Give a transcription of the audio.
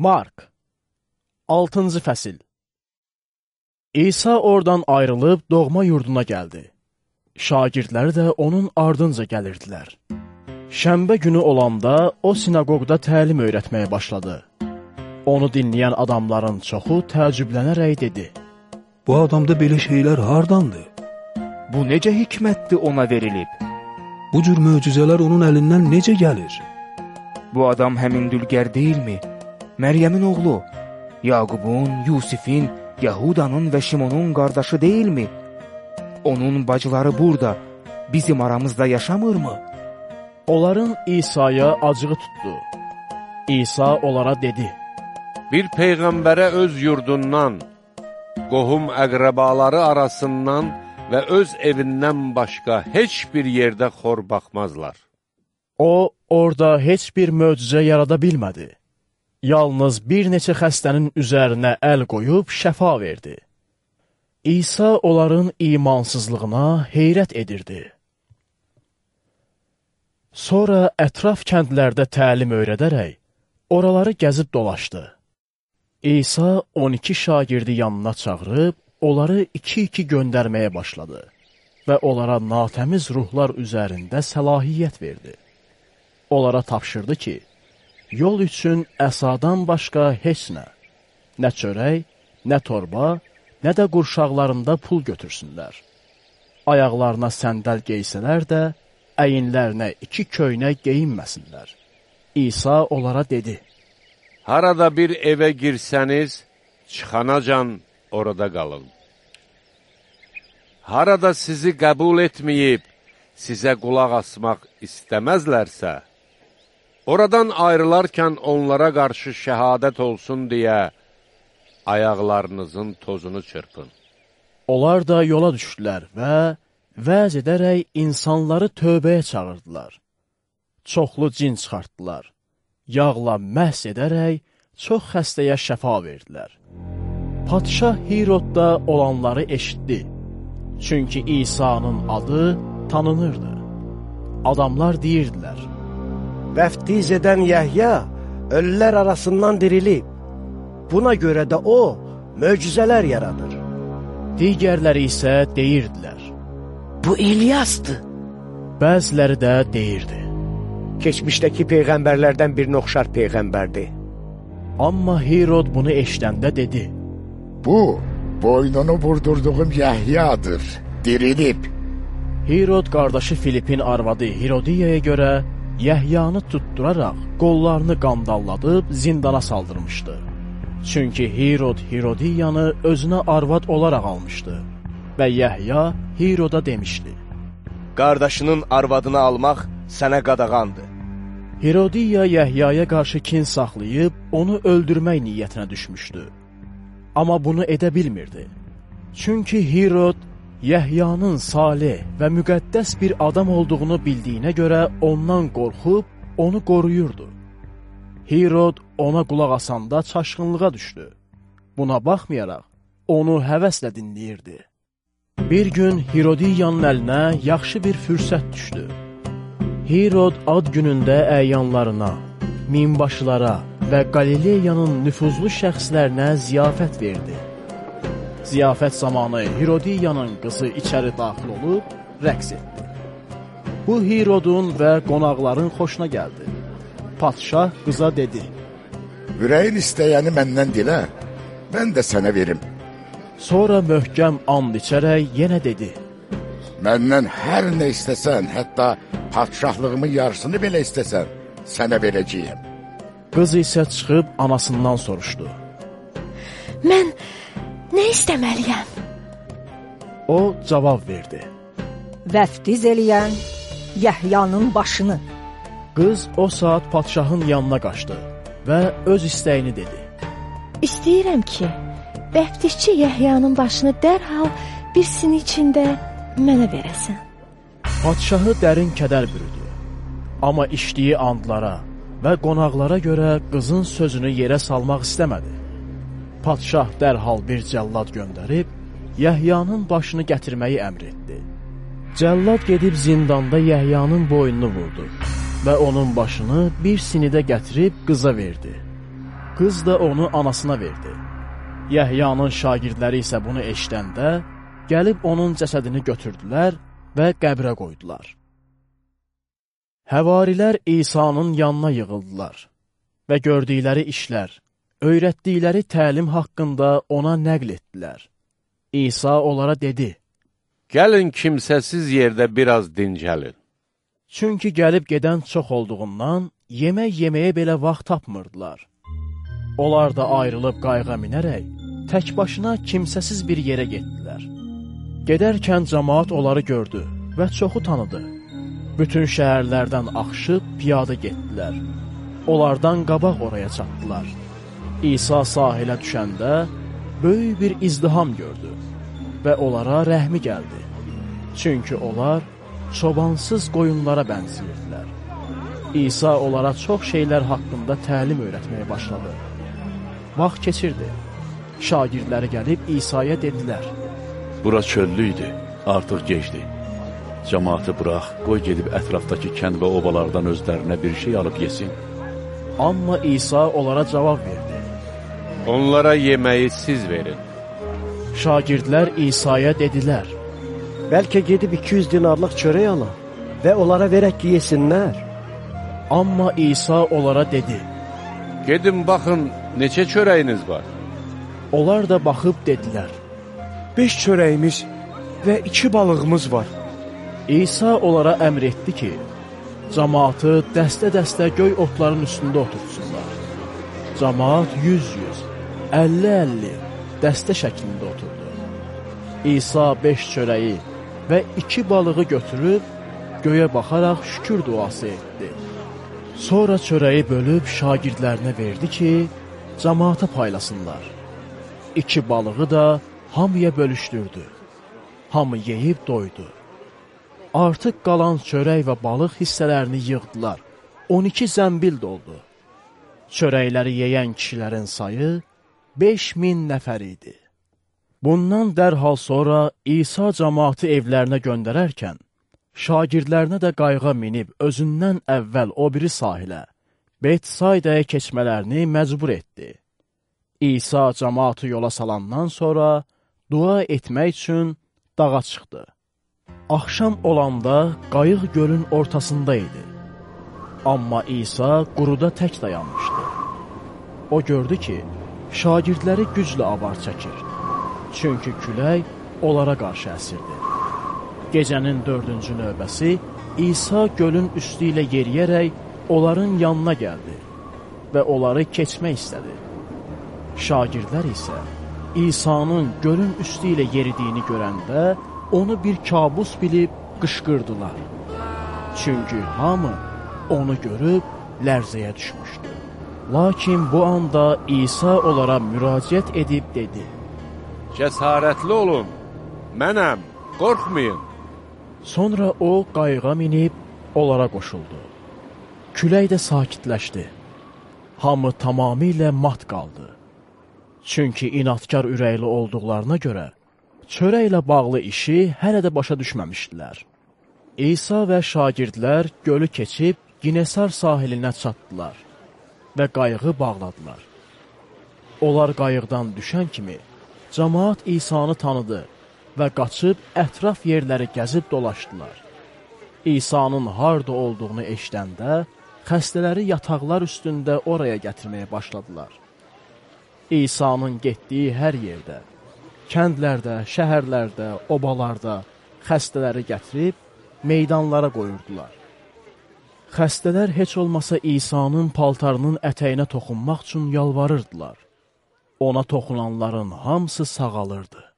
Mark 6-cı fəsil İsa oradan ayrılıb doğma yurduna gəldi. Şagirdləri də onun ardınca gəlirdilər. Şənbə günü olanda o sinagogda təlim öyrətməyə başladı. Onu dinləyən adamların çoxu təəccüblənərək dedi. Bu adamda belə şeylər hardandır? Bu necə hikmətdir ona verilib? Bu cür möcüzələr onun əlindən necə gəlir? Bu adam həmin dülgər deyilmi? Məryəmin oğlu, Yaqubun, Yusifin, Yahudanın və Şimonun qardaşı deyilmi? Onun bacıları burada, bizim aramızda yaşamırmı? Onların İsa'ya acığı tutdu. İsa onlara dedi. Bir peyğəmbərə öz yurdundan, qohum əqrəbaları arasından və öz evindən başqa heç bir yerdə xor baxmazlar. O, orada heç bir möcüzə yarada bilmədi. Yalnız bir neçə xəstənin üzərinə əl qoyub şəfa verdi. İsa onların imansızlığına heyrət edirdi. Sonra ətraf kəndlərdə təlim öyrədərək, oraları gəzib dolaşdı. İsa 12 şagirdi yanına çağırıb, onları iki-iki göndərməyə başladı və onlara natəmiz ruhlar üzərində səlahiyyət verdi. Onlara tapşırdı ki, yol üçün əsadan başqa heç nə, nə çörək, nə torba, nə də qurşaqlarında pul götürsünlər. Ayaqlarına səndəl geysələr də, əyinlərinə iki köynək geyinməsinlər. İsa onlara dedi, Harada bir evə girsəniz, çıxanacan orada qalın. Harada sizi qəbul etməyib, sizə qulaq asmaq istəməzlərsə, oradan ayrılarkən onlara qarşı şəhadət olsun deyə ayaqlarınızın tozunu çırpın. Onlar da yola düşdülər və vəz edərək insanları tövbəyə çağırdılar. Çoxlu cin çıxartdılar. Yağla məhs edərək çox xəstəyə şəfa verdilər. Padşah Hirod da olanları eşitdi. Çünki İsa'nın adı tanınırdı. Adamlar deyirdilər, Vəftiz edən Yəhya ölülər arasından dirilib. Buna görə də o, möcüzələr yaradır. digərləri isə deyirdilər. Bu İlyasdır. Bəziləri də deyirdi. Keçmişdəki peyğəmbərlərdən birinə oxşar peyğəmbərdir. Amma Hirod bunu eşidəndə dedi. Bu, boynunu vurdurduğum Yəhyadır, dirilib. Hirod qardaşı Filipin arvadı Hirodiyaya görə Yəhyanı tutturaraq qollarını qandalladıb zindana saldırmışdı. Çünki Hirod Hirodiyanı özünə arvad olaraq almışdı və Yəhya Hiroda demişdi. Qardaşının arvadını almaq sənə qadağandır. Hirodiya Yəhyaya qarşı kin saxlayıb onu öldürmək niyyətinə düşmüşdü. Amma bunu edə bilmirdi. Çünki Hirod Yəhyanın salih və müqəddəs bir adam olduğunu bildiyinə görə ondan qorxub onu qoruyurdu. Hirod ona qulaq asanda çaşqınlığa düşdü. Buna baxmayaraq onu həvəslə dinləyirdi. Bir gün Hirodiyanın əlinə yaxşı bir fürsət düşdü. Hirod ad günündə əyanlarına, minbaşılara və Qalileyanın nüfuzlu şəxslərinə ziyafət verdi. Ziyafət zamanı Hirodiyanın qızı içəri daxil olub rəqs etdi. Bu Hirodun və qonaqların xoşuna gəldi. Padşah qıza dedi, Ürəyin istəyəni məndən dilə, mən də sənə verim. sonra möhkəm and içərək yenə dedi, Məndən hər nə istəsən, hətta padşahlığımın yarısını belə istəsən, sənə verəcəyəm. qız isə çıxıb anasından soruşdu. Mən nə istəməliyəm? O cavab verdi. Vəftiz eləyən Yəhyanın başını. Qız o saat padşahın yanına qaçdı və öz istəyini dedi. İstəyirəm ki, vəftizçi Yəhyanın başını dərhal bir sini içində mənə verəsən. Padşahı dərin kədər bürüdü. Amma içdiyi andlara və qonaqlara görə qızın sözünü yerə salmaq istəmədi. Padşah dərhal bir cəllad göndərib, Yəhyanın başını gətirməyi əmr etdi. Cəllad gedib zindanda Yəhyanın boynunu vurdu və onun başını bir sinidə gətirib qıza verdi. Qız da onu anasına verdi. Yəhyanın şagirdləri isə bunu eşidəndə gəlib onun cəsədini götürdülər və qəbrə qoydular. Həvarilər İsa'nın yanına yığıldılar və gördükləri işlər, öyrətdikləri təlim haqqında ona nəql etdilər. İsa onlara dedi, Gəlin kimsəsiz yerdə biraz dincəlin. Çünki gəlib gedən çox olduğundan yemək yeməyə belə vaxt tapmırdılar. Onlar da ayrılıb qayığa minərək tək başına kimsəsiz bir yerə getdilər. Gedərkən cəmaat onları gördü və çoxu tanıdı. Bütün şəhərlərdən axışıb piyada getdilər. Onlardan qabaq oraya çatdılar. İsa sahilə düşəndə böyük bir izdiham gördü və onlara rəhmi gəldi. Çünki onlar çobansız qoyunlara bənziyirdilər. İsa onlara çox şeylər haqqında təlim öyrətməyə başladı. Vaxt keçirdi. Şagirdləri gəlib İsa'ya dedilər, Bura çöllü idi, artıq gecdi. Cəmaatı burax, qoy gedib ətrafdakı kənd və obalardan özlərinə bir şey alıb yesin. Amma İsa onlara cavab verdi. Onlara yeməyi siz verin. Şagirdlər İsa'ya dedilər, Bəlkə gedib 200 dinarlıq çörək ala və onlara verək ki, yesinlər. Amma İsa onlara dedi, Gedin baxın, neçə çörəyiniz var? Onlar da baxıb dedilər, Beş çörəyimiz və iki balığımız var. İsa onlara əmr etdi ki, cəmaatı dəstə-dəstə göy otların üstündə oturtsunlar. Cəmaat yüz-yüz, əlli-əlli dəstə şəklində oturdu. İsa beş çörəyi və iki balığı götürüb, göyə baxaraq şükür duası etdi. Sonra çörəyi bölüb şagirdlərinə verdi ki, cəmaata paylasınlar. İki balığı da hamıya bölüşdürdü. Hamı yeyib doydu. Artıq qalan çörək və balıq hissələrini yığdılar. 12 zəmbil doldu. Çörəkləri yeyən kişilərin sayı 5000 nəfər idi. Bundan dərhal sonra İsa cəmaatı evlərinə göndərərkən, şagirdlərinə də qayığa minib özündən əvvəl o biri sahilə, Betsaydaya keçmələrini məcbur etdi. İsa cəmaatı yola salandan sonra dua etmək üçün dağa çıxdı. Axşam olanda qayıq gölün ortasında idi. Amma İsa quruda tək dayanmışdı. O gördü ki, şagirdləri güclə avar çəkir. Çünki külək onlara qarşı əsirdi. Gecənin dördüncü növbəsi İsa gölün üstü ilə yeriyərək onların yanına gəldi və onları keçmək istədi. Şagirdlər isə İsa'nın gölün üstü ilə yeridiyini görəndə onu bir kabus bilib qışqırdılar. Çünki hamı onu görüb lərzəyə düşmüşdü. Lakin bu anda İsa onlara müraciət edib dedi, Cəsarətli olun, mənəm, qorxmayın. Sonra o qayığa minib onlara qoşuldu. Külək də sakitləşdi. Hamı tamamilə mat qaldı. Çünki inadkar ürəkli olduqlarına görə çörəklə bağlı işi hələ də başa düşməmişdilər. İsa və şagirdlər gölü keçib Ginesar sahilinə çatdılar və qayığı bağladılar. Onlar qayıqdan düşən kimi cəmaat İsanı tanıdı və qaçıb ətraf yerləri gəzib dolaşdılar. İsa'nın harda olduğunu eşidəndə xəstələri yataqlar üstündə oraya gətirməyə başladılar. İsa'nın getdiyi hər yerdə, kəndlərdə, şəhərlərdə, obalarda xəstələri gətirib meydanlara qoyurdular. Xəstələr heç olmasa İsa'nın paltarının ətəyinə toxunmaq üçün yalvarırdılar. Ona toxunanların hamısı sağalırdı.